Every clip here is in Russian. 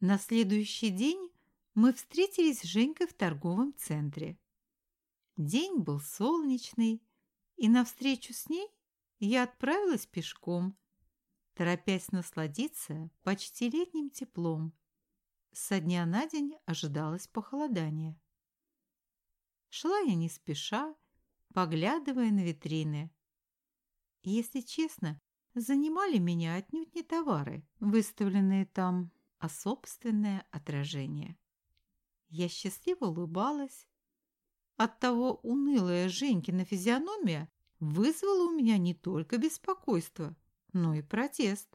На следующий день мы встретились с Женькой в торговом центре. День был солнечный, и навстречу с ней я отправилась пешком, торопясь насладиться почти летним теплом. Со дня на день ожидалось похолодание. Шла я не спеша, поглядывая на витрины. Если честно, занимали меня отнюдь не товары, выставленные там, а собственное отражение. Я счастливо улыбалась. Оттого унылая Женькина физиономия вызвала у меня не только беспокойство, но и протест.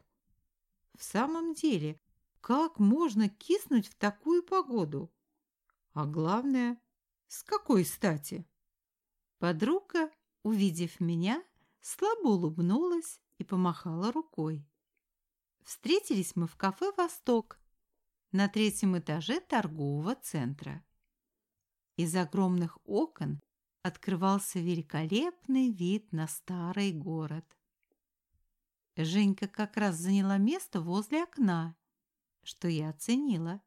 В самом деле, как можно киснуть в такую погоду? А главное, с какой стати? Подруга, увидев меня, слабо улыбнулась и помахала рукой. Встретились мы в кафе «Восток» на третьем этаже торгового центра. Из огромных окон открывался великолепный вид на старый город. Женька как раз заняла место возле окна, что я оценила.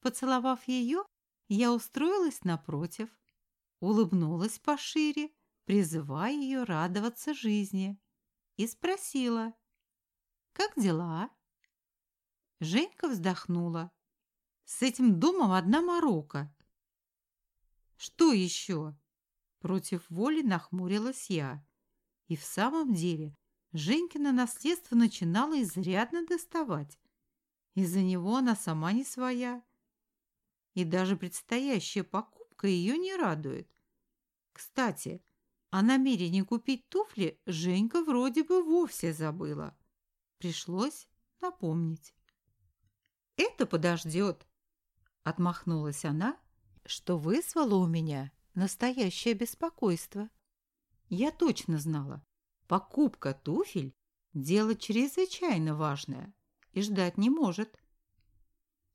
Поцеловав ее, я устроилась напротив, улыбнулась пошире, призывая ее радоваться жизни, и спросила, «Как дела?» Женька вздохнула. «С этим домом одна морока». «Что еще?» Против воли нахмурилась я. И в самом деле Женькино наследство начинало изрядно доставать. Из-за него она сама не своя. И даже предстоящая покупка ее не радует. Кстати, о намерении купить туфли Женька вроде бы вовсе забыла. Пришлось напомнить. «Это подождет», — отмахнулась она, что вызвало у меня настоящее беспокойство. Я точно знала, покупка туфель – дело чрезвычайно важное и ждать не может.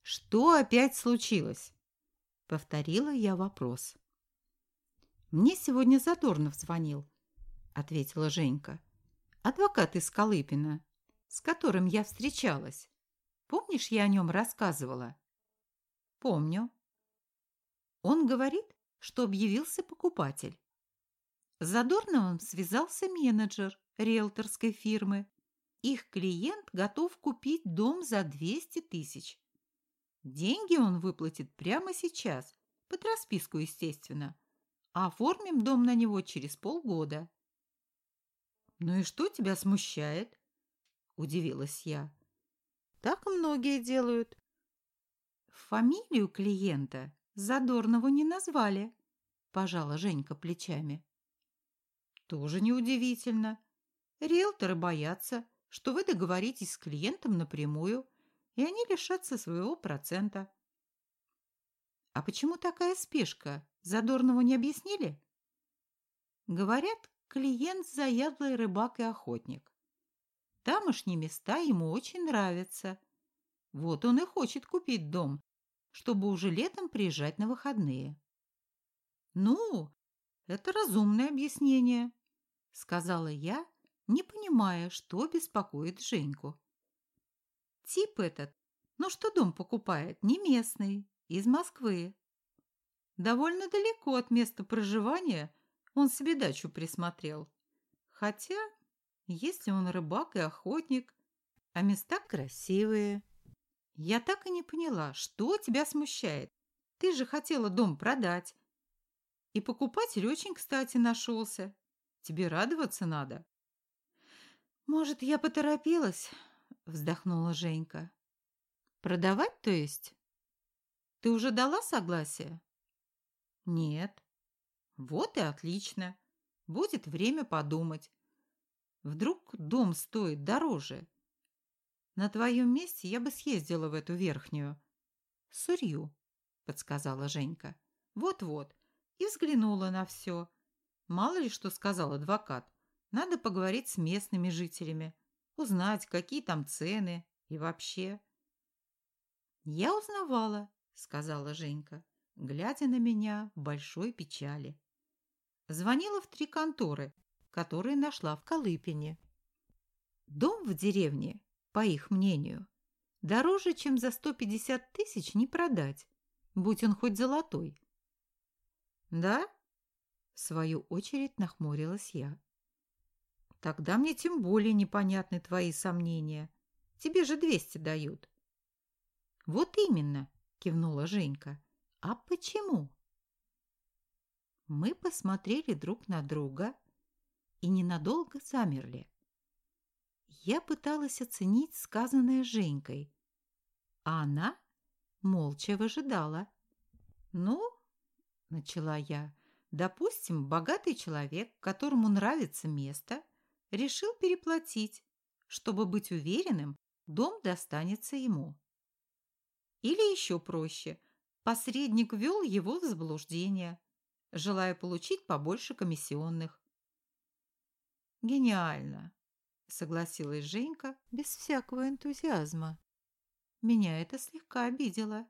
«Что опять случилось?» — повторила я вопрос. «Мне сегодня Задорнов звонил», — ответила Женька. «Адвокат из Колыпина, с которым я встречалась. Помнишь, я о нем рассказывала?» «Помню». Он говорит, что объявился покупатель. Задорновым связался менеджер риэлторской фирмы. Их клиент готов купить дом за 200 тысяч. Деньги он выплатит прямо сейчас, под расписку, естественно оформим дом на него через полгода. «Ну и что тебя смущает?» – удивилась я. «Так многие делают». «Фамилию клиента Задорнову не назвали», – пожала Женька плечами. «Тоже неудивительно. Риэлторы боятся, что вы договоритесь с клиентом напрямую, и они лишатся своего процента». «А почему такая спешка?» Задорного не объяснили? Говорят, клиент заядлый рыбак и охотник. Тамошние места ему очень нравятся. Вот он и хочет купить дом, чтобы уже летом приезжать на выходные. Ну, это разумное объяснение, сказала я, не понимая, что беспокоит Женьку. Тип этот, ну что дом покупает, не местный, из Москвы. Довольно далеко от места проживания он себе дачу присмотрел. Хотя, если он рыбак и охотник, а места красивые. Я так и не поняла, что тебя смущает. Ты же хотела дом продать. И покупатель очень кстати нашелся. Тебе радоваться надо. Может, я поторопилась? Вздохнула Женька. Продавать, то есть? Ты уже дала согласие? Нет. Вот и отлично. Будет время подумать. Вдруг дом стоит дороже. На твоем месте я бы съездила в эту верхнюю. Сурью, подсказала Женька. Вот-вот. И взглянула на все. Мало ли что сказал адвокат. Надо поговорить с местными жителями, узнать, какие там цены и вообще. Я узнавала, сказала Женька глядя на меня в большой печали. Звонила в три конторы, которые нашла в Колыпине. Дом в деревне, по их мнению, Дороже, чем за 150 тысяч, не продать, будь он хоть золотой. Да? В свою очередь нахмурилась я. Тогда мне тем более непонятны твои сомнения. Тебе же 200 дают. Вот именно, кивнула Женька. А почему? Мы посмотрели друг на друга и ненадолго замерли. Я пыталась оценить сказанное Женькой, а она молча выжидала. «Ну, — начала я, — допустим, богатый человек, которому нравится место, решил переплатить, чтобы быть уверенным, дом достанется ему. Или еще проще, посредник ввел его в заблуждение, желая получить побольше комиссионных. «Гениально!» — согласилась Женька без всякого энтузиазма. Меня это слегка обидело.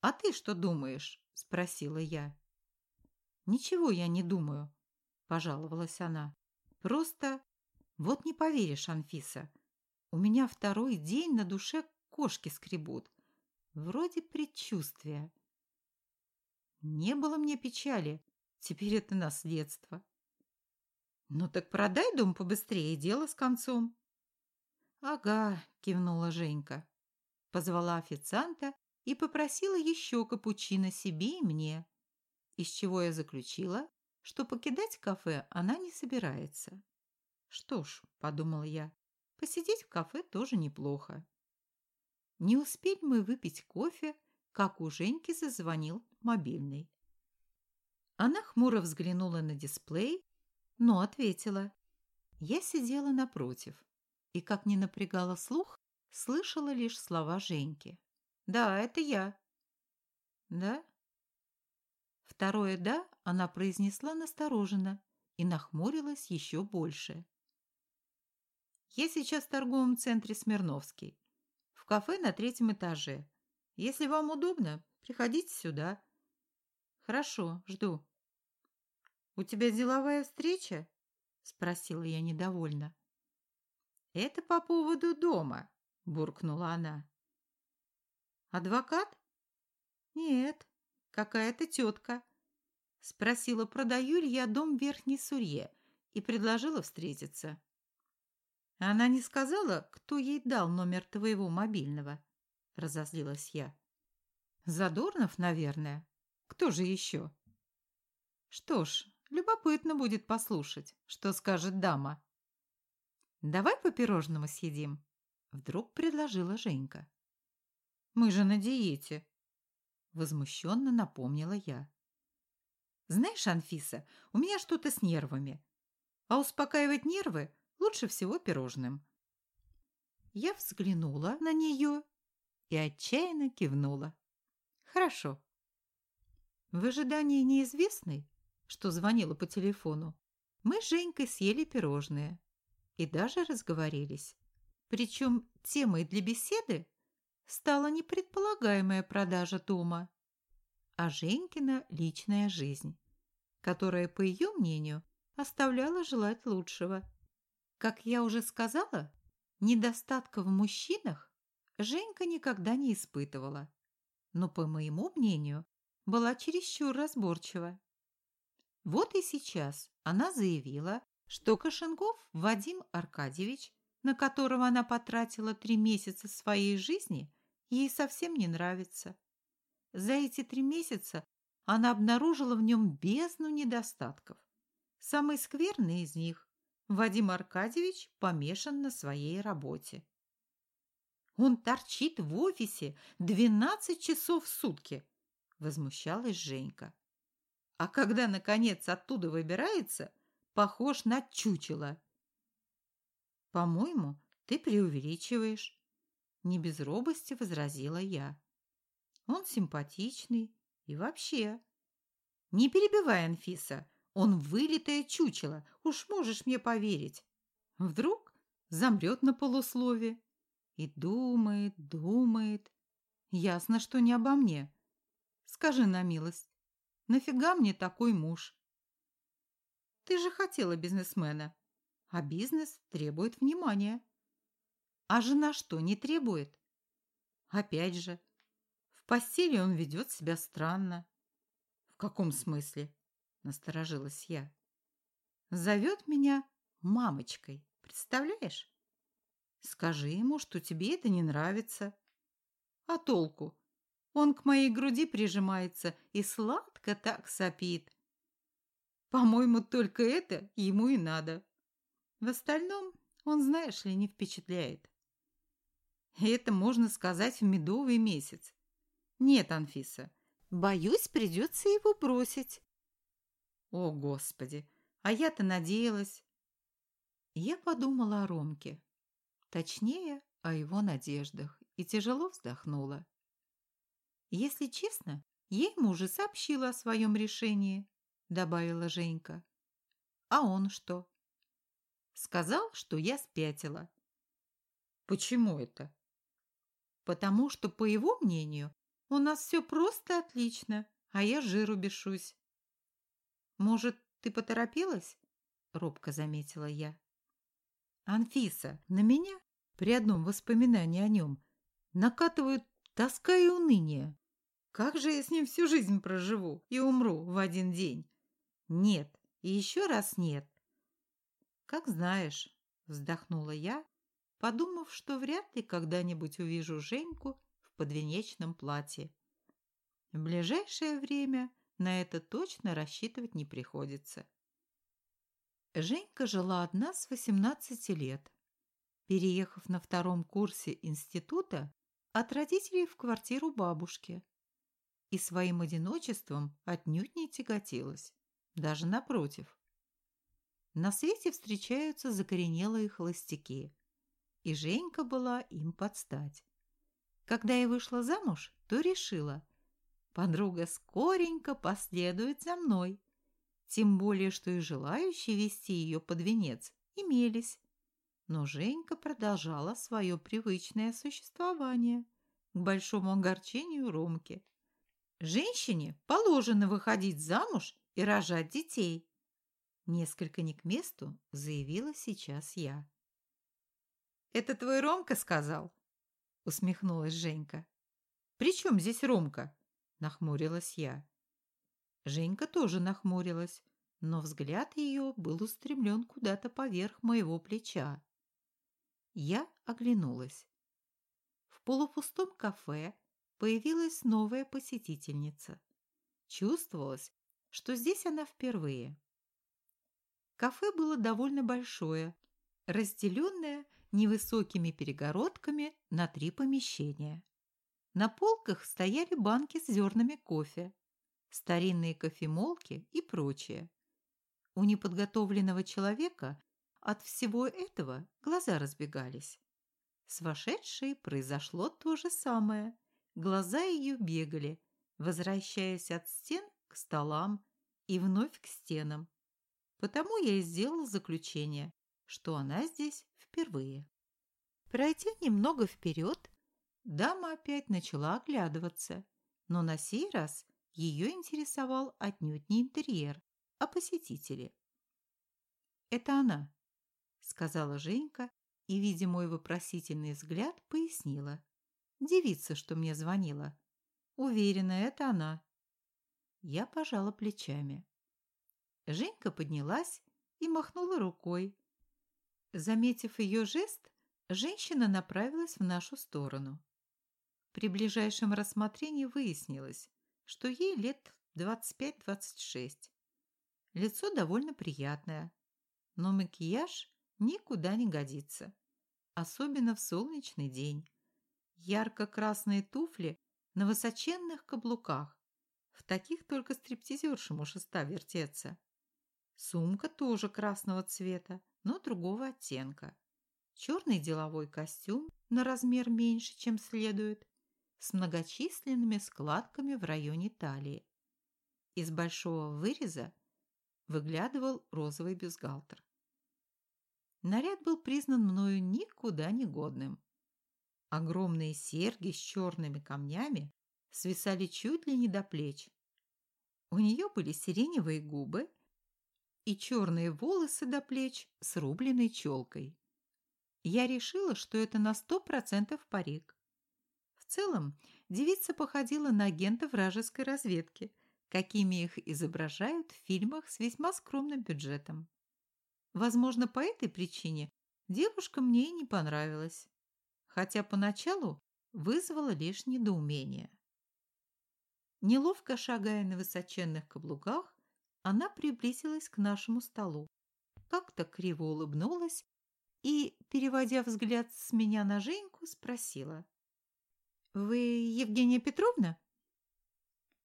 «А ты что думаешь?» — спросила я. «Ничего я не думаю», — пожаловалась она. «Просто... Вот не поверишь, Анфиса, у меня второй день на душе кошки скребут. Вроде предчувствия. Не было мне печали, теперь это наследство. Ну так продай дом побыстрее, дело с концом. Ага, кивнула Женька. Позвала официанта и попросила еще капучино себе и мне, из чего я заключила, что покидать кафе она не собирается. Что ж, подумала я, посидеть в кафе тоже неплохо. Не успели мы выпить кофе, как у Женьки зазвонил мобильный. Она хмуро взглянула на дисплей, но ответила. Я сидела напротив и, как ни напрягала слух, слышала лишь слова Женьки. «Да, это я». «Да?» Второе «да» она произнесла настороженно и нахмурилась еще больше. «Я сейчас в торговом центре Смирновский. В кафе на третьем этаже. Если вам удобно, приходите сюда. Хорошо, жду. У тебя деловая встреча? Спросила я недовольно. Это по поводу дома, буркнула она. Адвокат? Нет, какая-то тетка. Спросила, продаю ли я дом в Верхней Сурье и предложила встретиться. Она не сказала, кто ей дал номер твоего мобильного, разозлилась я. Задорнов, наверное. Кто же еще? Что ж, любопытно будет послушать, что скажет дама. Давай по пирожному съедим, вдруг предложила Женька. Мы же на диете, возмущенно напомнила я. Знаешь, Анфиса, у меня что-то с нервами. А успокаивать нервы лучше всего пирожным. Я взглянула на нее и отчаянно кивнула. Хорошо. В ожидании неизвестной, что звонила по телефону, мы с Женькой съели пирожные и даже разговорились. Причем темой для беседы стала не предполагаемая продажа дома, а Женькина личная жизнь, которая, по ее мнению, оставляла желать лучшего. Как я уже сказала, недостатка в мужчинах Женька никогда не испытывала но, по моему мнению, была чересчур разборчива. Вот и сейчас она заявила, что Кошенков Вадим Аркадьевич, на которого она потратила три месяца своей жизни, ей совсем не нравится. За эти три месяца она обнаружила в нем бездну недостатков. Самый скверный из них – Вадим Аркадьевич помешан на своей работе. Он торчит в офисе двенадцать часов в сутки, возмущалась Женька. А когда наконец оттуда выбирается, похож на чучело. По-моему, ты преувеличиваешь, не без робости возразила я. Он симпатичный и вообще. Не перебивай, Анфиса, он вылитое чучело, уж можешь мне поверить. Вдруг замрет на полуслове и думает, думает. Ясно, что не обо мне. Скажи на милость, нафига мне такой муж? Ты же хотела бизнесмена, а бизнес требует внимания. А жена что, не требует? Опять же, в постели он ведет себя странно. В каком смысле? Насторожилась я. Зовет меня мамочкой, представляешь? Скажи ему, что тебе это не нравится. А толку? Он к моей груди прижимается и сладко так сопит. По-моему, только это ему и надо. В остальном он, знаешь ли, не впечатляет. И это можно сказать в медовый месяц. Нет, Анфиса, боюсь, придется его бросить. О, Господи, а я-то надеялась. Я подумала о Ромке. Точнее, о его надеждах и тяжело вздохнула. Если честно, я ему уже сообщила о своем решении, добавила Женька. А он что? Сказал, что я спятила. Почему это? Потому что, по его мнению, у нас все просто отлично, а я жиру бешусь. Может, ты поторопилась? Робко заметила я. Анфиса, на меня при одном воспоминании о нем накатывают тоска и уныние. Как же я с ним всю жизнь проживу и умру в один день? Нет, и еще раз нет. Как знаешь, вздохнула я, подумав, что вряд ли когда-нибудь увижу Женьку в подвенечном платье. В ближайшее время на это точно рассчитывать не приходится. Женька жила одна с 18 лет. Переехав на втором курсе института от родителей в квартиру бабушки. И своим одиночеством отнюдь не тяготилась. Даже напротив. На свете встречаются закоренелые холостяки. И Женька была им подстать. Когда я вышла замуж, то решила, подруга скоренько последует за мной тем более, что и желающие вести ее под венец имелись. Но Женька продолжала свое привычное существование к большому огорчению Ромки. Женщине положено выходить замуж и рожать детей. Несколько не к месту заявила сейчас я. «Это твой Ромка сказал?» усмехнулась Женька. «При чем здесь Ромка?» нахмурилась я. Женька тоже нахмурилась, но взгляд ее был устремлен куда-то поверх моего плеча. Я оглянулась. В полупустом кафе появилась новая посетительница. Чувствовалось, что здесь она впервые. Кафе было довольно большое, разделенное невысокими перегородками на три помещения. На полках стояли банки с зернами кофе, старинные кофемолки и прочее. У неподготовленного человека от всего этого глаза разбегались. С вошедшей произошло то же самое. Глаза ее бегали, возвращаясь от стен к столам и вновь к стенам. Потому я и сделал заключение, что она здесь впервые. Пройдя немного вперед, дама опять начала оглядываться, но на сей раз ее интересовал отнюдь не интерьер, а посетители. «Это она», — сказала Женька и, видя мой вопросительный взгляд, пояснила. «Девица, что мне звонила. Уверена, это она». Я пожала плечами. Женька поднялась и махнула рукой. Заметив ее жест, женщина направилась в нашу сторону. При ближайшем рассмотрении выяснилось, что ей лет 25-26. Лицо довольно приятное, но макияж никуда не годится, особенно в солнечный день. Ярко-красные туфли на высоченных каблуках. В таких только стриптизершам у шеста вертеться. Сумка тоже красного цвета, но другого оттенка. Черный деловой костюм на размер меньше, чем следует, с многочисленными складками в районе талии. Из большого выреза выглядывал розовый бюстгальтер. Наряд был признан мною никуда не годным. Огромные серьги с черными камнями свисали чуть ли не до плеч. У нее были сиреневые губы и черные волосы до плеч с рубленной челкой. Я решила, что это на сто процентов парик целом девица походила на агента вражеской разведки, какими их изображают в фильмах с весьма скромным бюджетом. Возможно, по этой причине девушка мне и не понравилась, хотя поначалу вызвала лишь недоумение. Неловко шагая на высоченных каблуках, она приблизилась к нашему столу, как-то криво улыбнулась и, переводя взгляд с меня на Женьку, спросила. «Вы Евгения Петровна?»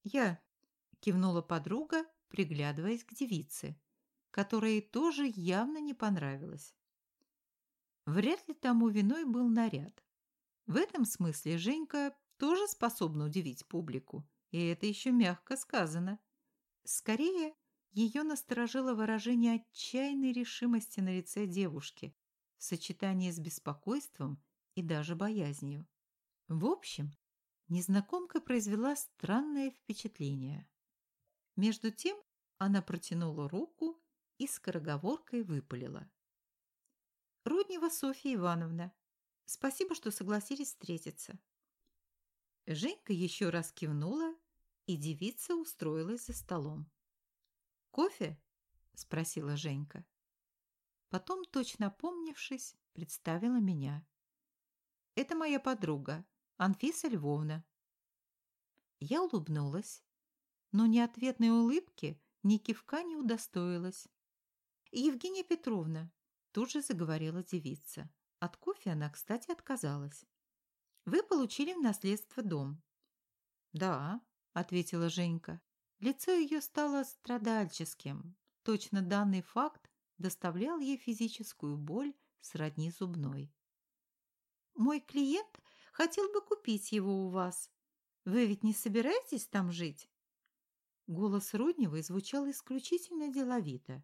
«Я», — кивнула подруга, приглядываясь к девице, которой тоже явно не понравилось. Вряд ли тому виной был наряд. В этом смысле Женька тоже способна удивить публику, и это еще мягко сказано. Скорее, ее насторожило выражение отчаянной решимости на лице девушки в сочетании с беспокойством и даже боязнью. В общем, незнакомка произвела странное впечатление. Между тем она протянула руку и скороговоркой выпалила. «Руднева Софья Ивановна, спасибо, что согласились встретиться». Женька еще раз кивнула, и девица устроилась за столом. «Кофе?» – спросила Женька. Потом, точно помнившись, представила меня. «Это моя подруга, Анфиса Львовна». Я улыбнулась, но ни ответной улыбки, ни кивка не удостоилась. «Евгения Петровна», – тут же заговорила девица. От кофе она, кстати, отказалась. «Вы получили в наследство дом». «Да», – ответила Женька. Лицо ее стало страдальческим. Точно данный факт доставлял ей физическую боль сродни зубной. «Мой клиент хотел бы купить его у вас. Вы ведь не собираетесь там жить?» Голос Рудневой звучал исключительно деловито,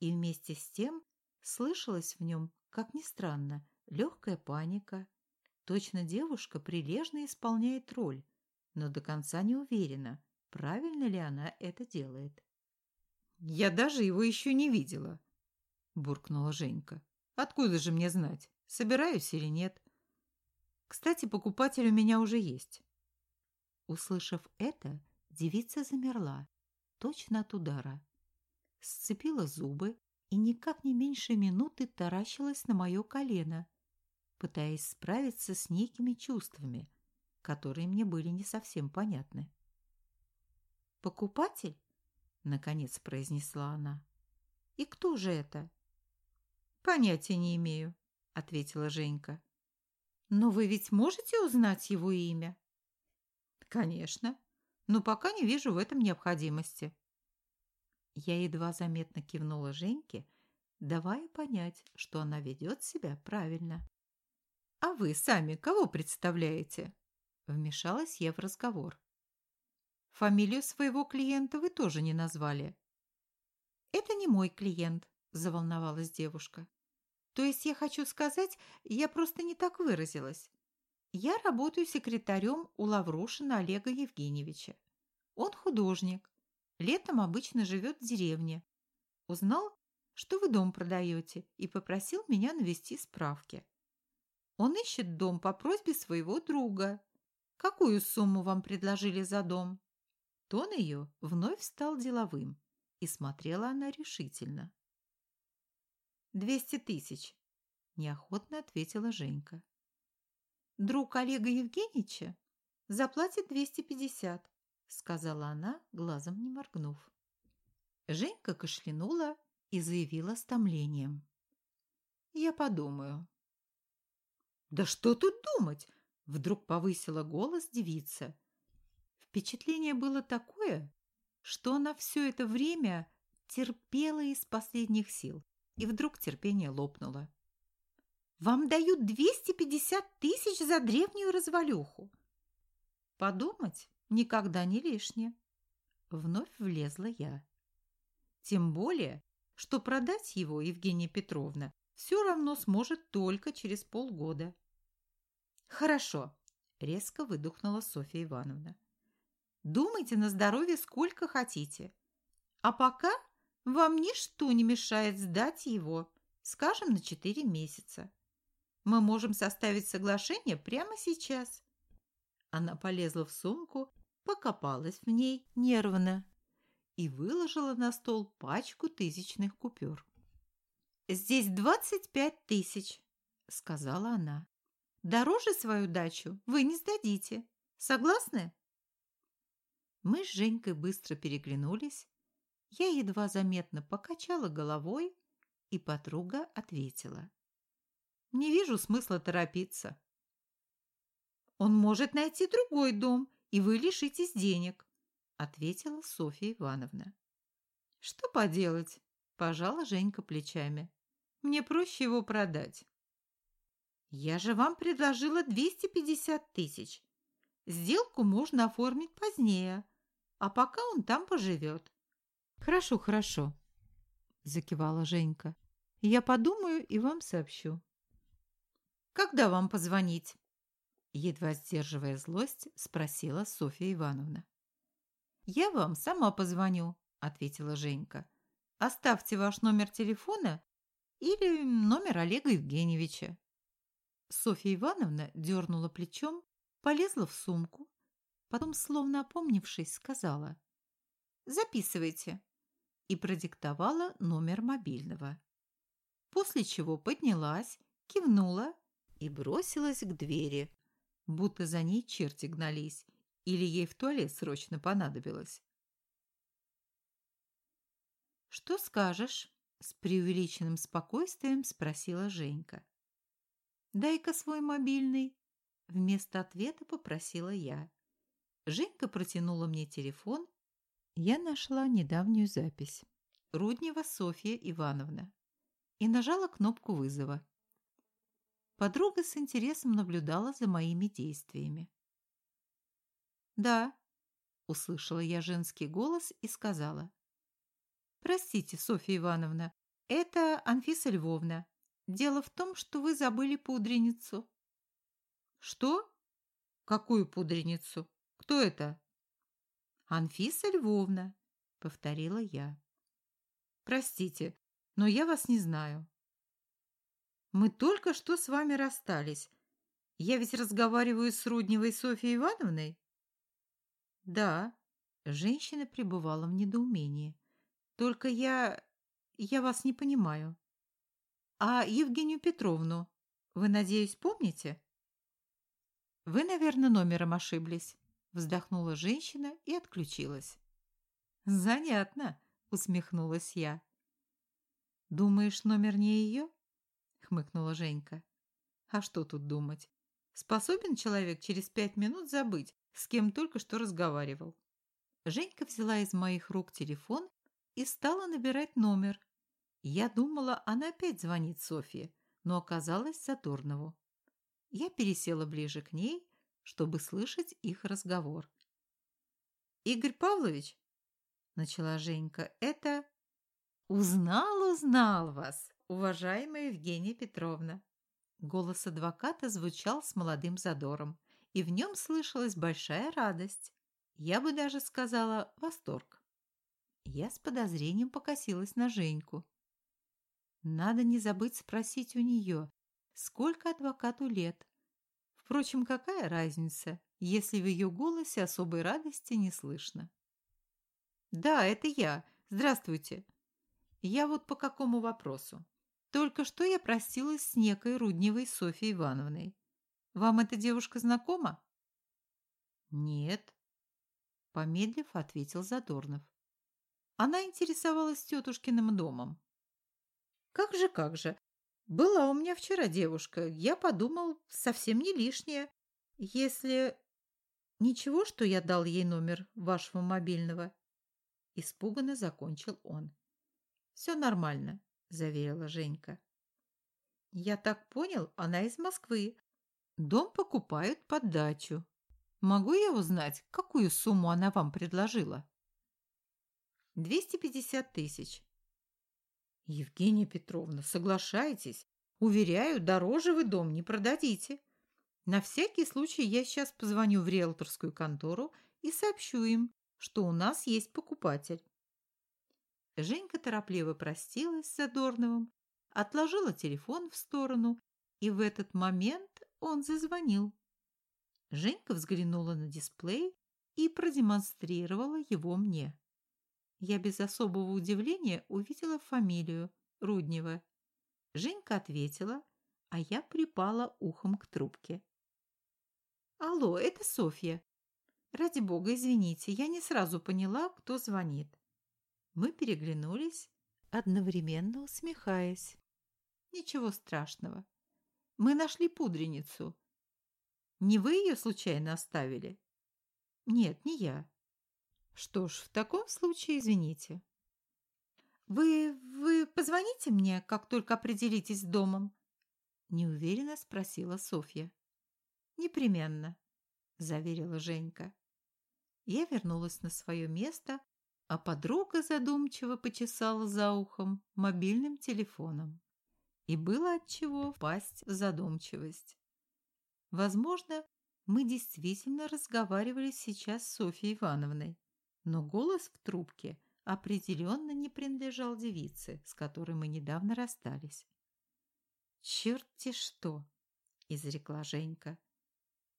и вместе с тем слышалась в нем, как ни странно, легкая паника. Точно девушка прилежно исполняет роль, но до конца не уверена, правильно ли она это делает. «Я даже его еще не видела», – буркнула Женька. «Откуда же мне знать, собираюсь или нет? Кстати, покупатель у меня уже есть». Услышав это, девица замерла, точно от удара. Сцепила зубы и никак не меньше минуты таращилась на мое колено, пытаясь справиться с некими чувствами, которые мне были не совсем понятны. «Покупатель?» — наконец произнесла она. «И кто же это?» «Понятия не имею», — ответила Женька. «Но вы ведь можете узнать его имя?» «Конечно, но пока не вижу в этом необходимости». Я едва заметно кивнула Женьке, давая понять, что она ведет себя правильно. «А вы сами кого представляете?» Вмешалась я в разговор. Фамилию своего клиента вы тоже не назвали. Это не мой клиент, заволновалась девушка. То есть я хочу сказать, я просто не так выразилась. Я работаю секретарем у Лаврушина Олега Евгеньевича. Он художник. Летом обычно живет в деревне. Узнал, что вы дом продаете, и попросил меня навести справки. Он ищет дом по просьбе своего друга. Какую сумму вам предложили за дом? Тон ее вновь стал деловым, и смотрела она решительно. «Двести тысяч», – неохотно ответила Женька. «Друг Олега Евгеньевича заплатит двести пятьдесят», – сказала она, глазом не моргнув. Женька кашлянула и заявила с томлением. «Я подумаю». «Да что тут думать?» – вдруг повысила голос девица – Впечатление было такое, что она все это время терпела из последних сил, и вдруг терпение лопнуло. «Вам дают 250 тысяч за древнюю развалюху!» «Подумать никогда не лишнее!» Вновь влезла я. Тем более, что продать его Евгения Петровна все равно сможет только через полгода. «Хорошо», – резко выдохнула Софья Ивановна. Думайте на здоровье сколько хотите. А пока вам ничто не мешает сдать его, скажем, на 4 месяца. Мы можем составить соглашение прямо сейчас. Она полезла в сумку, покопалась в ней нервно и выложила на стол пачку тысячных купюр. «Здесь двадцать пять тысяч», — сказала она. «Дороже свою дачу вы не сдадите. Согласны?» Мы с Женькой быстро переглянулись. Я едва заметно покачала головой, и подруга ответила. «Не вижу смысла торопиться. Он может найти другой дом, и вы лишитесь денег», ответила Софья Ивановна. «Что поделать?» – пожала Женька плечами. «Мне проще его продать». «Я же вам предложила 250 тысяч. Сделку можно оформить позднее, а пока он там поживет». «Хорошо, хорошо», – закивала Женька. «Я подумаю и вам сообщу». «Когда вам позвонить?» Едва сдерживая злость, спросила Софья Ивановна. «Я вам сама позвоню», – ответила Женька. «Оставьте ваш номер телефона или номер Олега Евгеньевича». Софья Ивановна дернула плечом, полезла в сумку, потом, словно опомнившись, сказала «Записывайте» и продиктовала номер мобильного. После чего поднялась, кивнула и бросилась к двери, будто за ней черти гнались или ей в туалет срочно понадобилось. «Что скажешь?» – с преувеличенным спокойствием спросила Женька. «Дай-ка свой мобильный», – вместо ответа попросила я. Женька протянула мне телефон. Я нашла недавнюю запись. Руднева Софья Ивановна. И нажала кнопку вызова. Подруга с интересом наблюдала за моими действиями. «Да», – услышала я женский голос и сказала. «Простите, Софья Ивановна, это Анфиса Львовна. Дело в том, что вы забыли пудреницу». «Что? Какую пудреницу? Кто это?» «Анфиса Львовна», – повторила я. «Простите, но я вас не знаю». «Мы только что с вами расстались. Я ведь разговариваю с Рудневой Софьей Ивановной?» Да, женщина пребывала в недоумении. Только я... я вас не понимаю. А Евгению Петровну вы, надеюсь, помните? Вы, наверное, номером ошиблись, вздохнула женщина и отключилась. Занятно, усмехнулась я. Думаешь, номер не ее? Хмыкнула Женька. А что тут думать? Способен человек через пять минут забыть, с кем только что разговаривал. Женька взяла из моих рук телефон и стала набирать номер. Я думала, она опять звонит Софье, но оказалось Задорнову. Я пересела ближе к ней, чтобы слышать их разговор. «Игорь Павлович?» – начала Женька. «Это...» «Узнал, узнал вас, уважаемая Евгения Петровна!» Голос адвоката звучал с молодым задором и в нем слышалась большая радость. Я бы даже сказала восторг. Я с подозрением покосилась на Женьку. Надо не забыть спросить у нее, сколько адвокату лет. Впрочем, какая разница, если в ее голосе особой радости не слышно? «Да, это я. Здравствуйте. Я вот по какому вопросу? Только что я простилась с некой Рудневой Софьей Ивановной. Вам эта девушка знакома? Нет. Помедлив, ответил Задорнов. Она интересовалась тетушкиным домом. Как же, как же. Была у меня вчера девушка. Я подумал, совсем не лишнее. Если... Ничего, что я дал ей номер вашего мобильного? Испуганно закончил он. Все нормально, заверила Женька. Я так понял, она из Москвы. Дом покупают под дачу. Могу я узнать, какую сумму она вам предложила? 250 тысяч. Евгения Петровна, соглашайтесь. Уверяю, дороже вы дом не продадите. На всякий случай я сейчас позвоню в риэлторскую контору и сообщу им, что у нас есть покупатель. Женька торопливо простилась с Задорновым, отложила телефон в сторону, и в этот момент он зазвонил. Женька взглянула на дисплей и продемонстрировала его мне. Я без особого удивления увидела фамилию Руднева. Женька ответила, а я припала ухом к трубке. «Алло, это Софья. Ради бога, извините, я не сразу поняла, кто звонит». Мы переглянулись, одновременно усмехаясь. «Ничего страшного. Мы нашли пудреницу. Не вы ее случайно оставили?» «Нет, не я». «Что ж, в таком случае извините». «Вы... вы позвоните мне, как только определитесь с домом?» Неуверенно спросила Софья. «Непременно», – заверила Женька. Я вернулась на свое место, а подруга задумчиво почесала за ухом мобильным телефоном. И было от чего впасть в задумчивость. Возможно, мы действительно разговаривали сейчас с Софьей Ивановной, но голос в трубке определенно не принадлежал девице, с которой мы недавно расстались. «Черт-те что!» – изрекла Женька.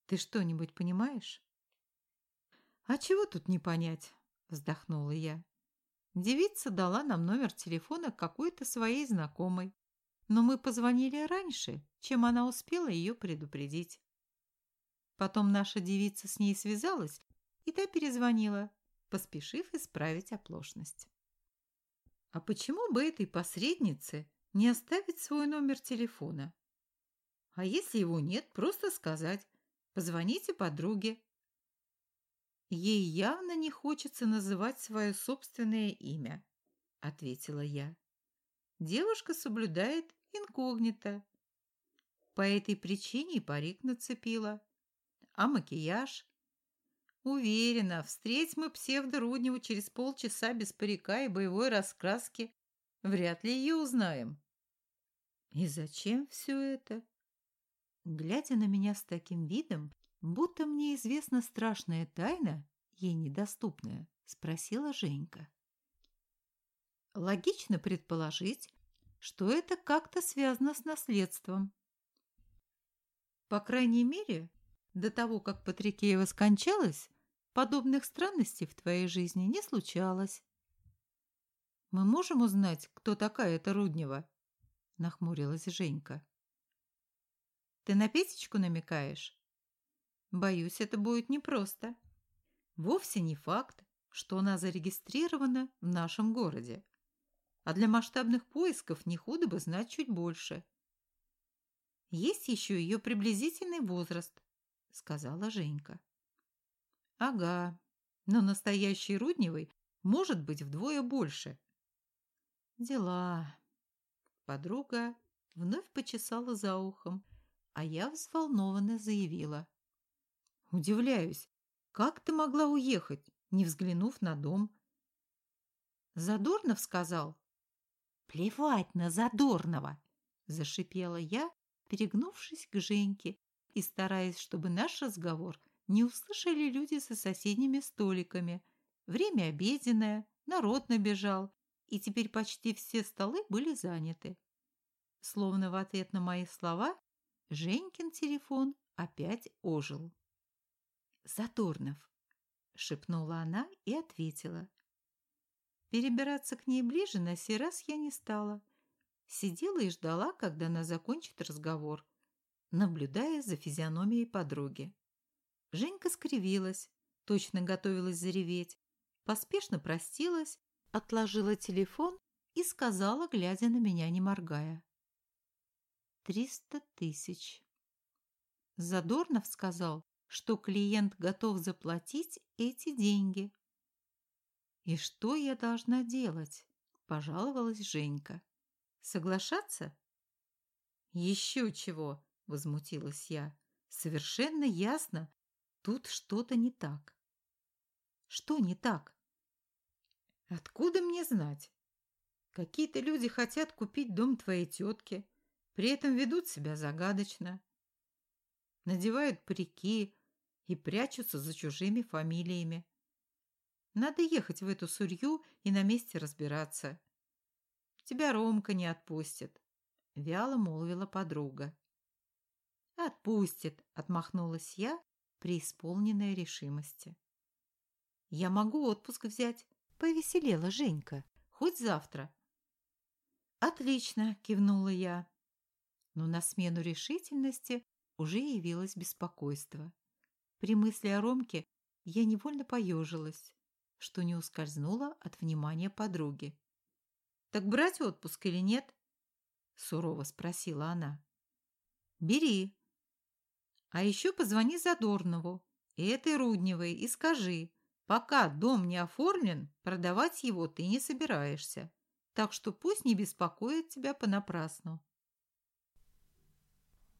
«Ты что-нибудь понимаешь?» «А чего тут не понять?» – вздохнула я. Девица дала нам номер телефона какой-то своей знакомой, но мы позвонили раньше, чем она успела ее предупредить. Потом наша девица с ней связалась, и та перезвонила, поспешив исправить оплошность. А почему бы этой посреднице не оставить свой номер телефона? А если его нет, просто сказать «позвоните подруге». Ей явно не хочется называть свое собственное имя, ответила я. Девушка соблюдает инкогнито. По этой причине парик нацепила. А макияж? Уверена, встреть мы псевдорудневу через полчаса без парика и боевой раскраски. Вряд ли ее узнаем. И зачем все это? Глядя на меня с таким видом, будто мне известна страшная тайна, ей недоступная, спросила Женька. Логично предположить, что это как-то связано с наследством. По крайней мере, до того, как Патрикеева скончалась, подобных странностей в твоей жизни не случалось. Мы можем узнать, кто такая эта Руднева? Нахмурилась Женька. Ты на Петечку намекаешь? Боюсь, это будет непросто. Вовсе не факт, что она зарегистрирована в нашем городе. А для масштабных поисков не худо бы знать чуть больше. Есть еще ее приблизительный возраст, сказала Женька. Ага, но настоящий Рудневой может быть вдвое больше. Дела. Подруга вновь почесала за ухом, а я взволнованно заявила. Удивляюсь, как ты могла уехать, не взглянув на дом? Задорнов сказал. Плевать на Задорнова, зашипела я, перегнувшись к Женьке и стараясь, чтобы наш разговор не услышали люди со соседними столиками. Время обеденное, народ набежал, и теперь почти все столы были заняты. Словно в ответ на мои слова Женькин телефон опять ожил. «Задорнов», — шепнула она и ответила. Перебираться к ней ближе на сей раз я не стала. Сидела и ждала, когда она закончит разговор, наблюдая за физиономией подруги. Женька скривилась, точно готовилась зареветь, поспешно простилась, отложила телефон и сказала, глядя на меня, не моргая. «Триста тысяч». Задорнов сказал, что клиент готов заплатить эти деньги. «И что я должна делать?» – пожаловалась Женька. «Соглашаться?» «Еще чего!» – возмутилась я. «Совершенно ясно, тут что-то не так». «Что не так?» «Откуда мне знать? Какие-то люди хотят купить дом твоей тетки, при этом ведут себя загадочно. Надевают парики и прячутся за чужими фамилиями. Надо ехать в эту сурью и на месте разбираться. Тебя Ромка не отпустит, — вяло молвила подруга. Отпустит, — отмахнулась я, преисполненная решимости. «Я могу отпуск взять», — повеселела Женька. «Хоть завтра». «Отлично», — кивнула я. Но на смену решительности уже явилось беспокойство. При мысли о Ромке я невольно поежилась, что не ускользнуло от внимания подруги. «Так брать отпуск или нет?» — сурово спросила она. «Бери. А еще позвони Задорнову и этой Рудневой и скажи, пока дом не оформлен, продавать его ты не собираешься, так что пусть не беспокоит тебя понапрасну».